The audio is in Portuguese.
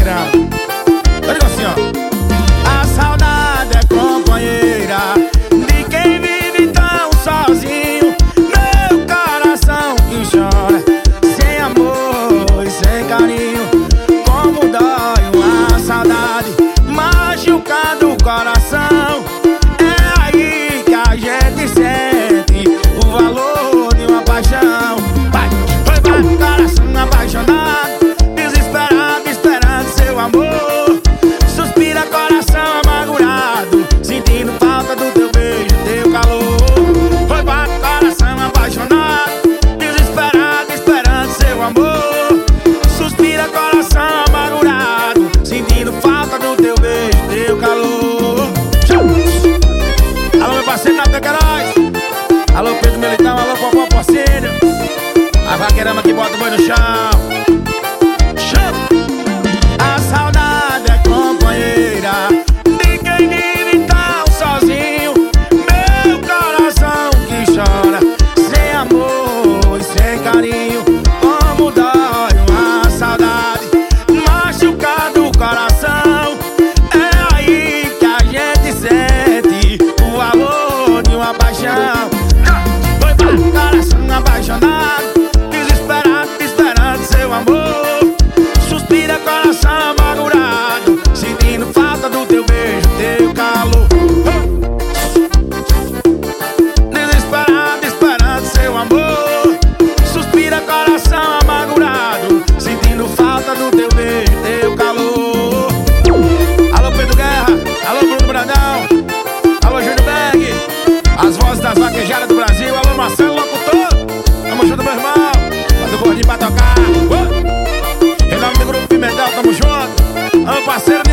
it out. Alô Pedro Militão, alô Popó Porcínio A vaquerama que bota o boi no chão. meu amor. Suspira coração amargurado Sentindo falta do teu beijo, teu calor. Desesperado, desesperado, seu amor. Suspira coração amargurado Tamo junto, meu parceiro.